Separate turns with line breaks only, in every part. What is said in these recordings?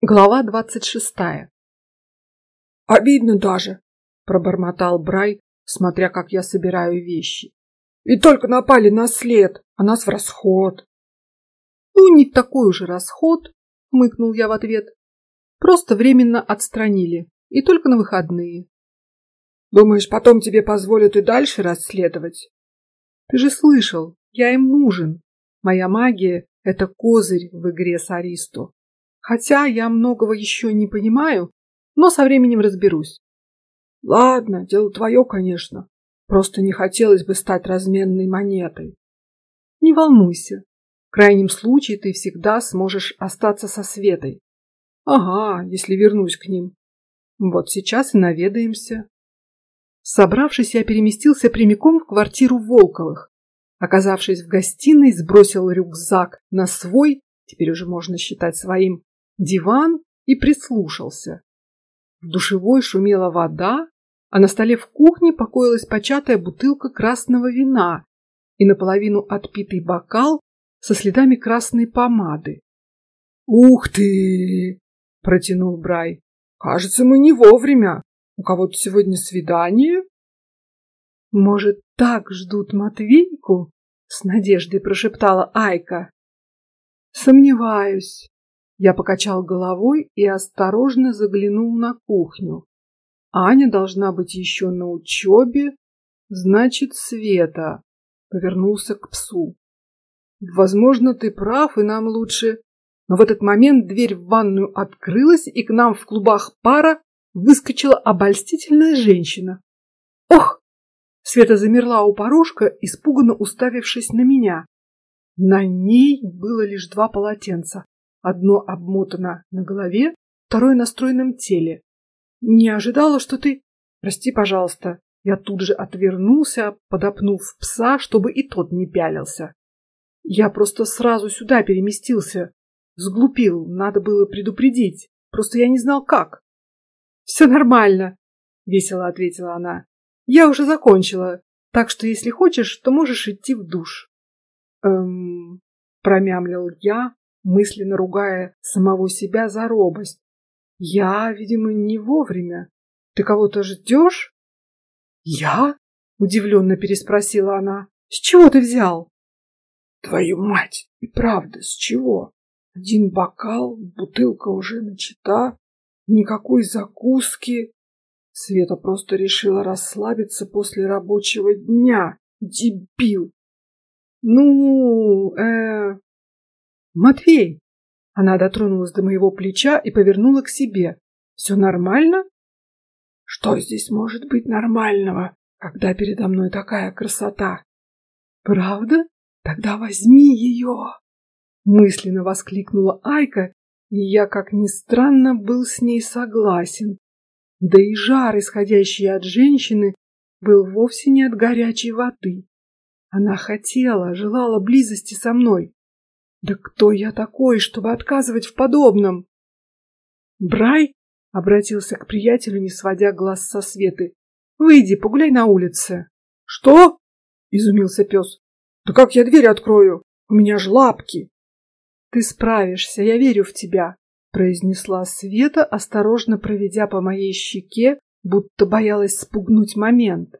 Глава двадцать шестая.
Обидно даже, пробормотал Брай, смотря как я собираю вещи. И только напали на след, а нас в расход.
Ну, не такой уже расход, хмыкнул я в ответ. Просто временно отстранили, и только на выходные.
Думаешь, потом тебе позволят и дальше расследовать?
Ты же слышал, я им нужен. Моя магия – это козырь в игре с Аристо. Хотя я многого еще не понимаю, но со временем разберусь.
Ладно, дело твое, конечно. Просто не хотелось бы стать разменной монетой.
Не волнуйся. В крайнем случае ты всегда сможешь остаться со Светой.
Ага, если вернусь к ним.
Вот сейчас и наведаемся. Собравшись, я переместился прямиком в квартиру Волковых. Оказавшись в гостиной, сбросил рюкзак на свой, теперь уже можно считать своим, диван и прислушался. В душевой шумела вода, а на столе в кухне покоилась початая бутылка красного вина и наполовину отпитый бокал со следами красной помады.
Ух ты! протянул Брай. Кажется, мы не вовремя. У кого-то сегодня свидание?
Может, так ждут Матвейку? С надеждой прошептала Айка. Сомневаюсь. Я покачал головой и осторожно заглянул на кухню. Аня должна быть еще на учебе, значит, Света. Повернулся к псу. Возможно, ты прав, и нам лучше. Но в этот момент дверь в ванную открылась, и к нам в клубах пара выскочила обольстительная женщина. Ох! Света замерла у порожка, испуганно уставившись на меня. На ней было лишь два полотенца. Одно обмотано на голове, второе на стройном теле. Не ожидала, что ты... Прости, пожалуйста. Я тут же отвернулся, подопнув пса, чтобы и тот не пялился. Я просто сразу сюда переместился. Сглупил, надо было предупредить. Просто я не знал как. Все нормально, весело ответила она. Я уже закончила, так что если хочешь, то можешь идти в душ. Эм, промямлил я, мысленно ругая самого себя за робость. Я, видимо, не вовремя. Ты кого-то ждешь? Я? Удивленно переспросила она. С чего ты взял?
Твою мать! И правда, с чего? Один бокал, бутылка уже начата, никакой закуски. Света просто решила расслабиться после рабочего дня. Дебил!
Ну, э, Матвей! Она дотронулась до моего плеча и повернула к себе. Все нормально?
Что здесь может быть нормального, когда передо мной такая красота?
Правда? Тогда возьми ее! Мысленно воскликнула Айка, и я, как ни странно, был с ней согласен. Да и жар, исходящий от женщины, был вовсе не от горячей воды. Она хотела, желала близости со мной. Да кто я такой, чтобы отказывать в подобном? Брай обратился к приятелю, не сводя глаз со Светы. Выйди, погуляй на улице.
Что? Изумился пес. Да как я дверь открою? У меня ж лапки.
Ты справишься, я верю в тебя, произнесла Света, осторожно проведя по моей щеке, будто боялась спугнуть момент.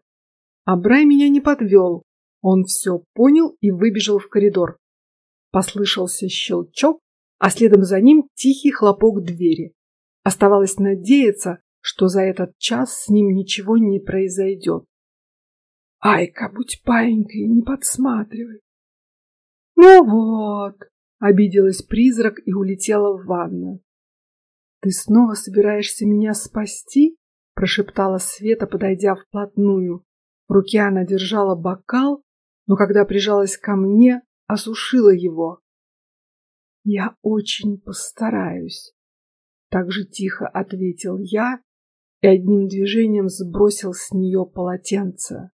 А Брай меня не подвел. Он все понял и выбежал в коридор. Послышался щелчок, а следом за ним тихий хлопок двери. Оставалось надеяться, что за этот час с ним ничего не произойдет.
Айка, будь паинькой, не подсматривай.
Ну вот, обиделась призрак и улетела в ванну. Ты снова собираешься меня спасти? прошептала Света, подойдя вплотную. В руке она держала бокал, но когда прижалась ко мне, осушила его. Я очень постараюсь, так же тихо ответил я и одним движением сбросил с нее полотенце.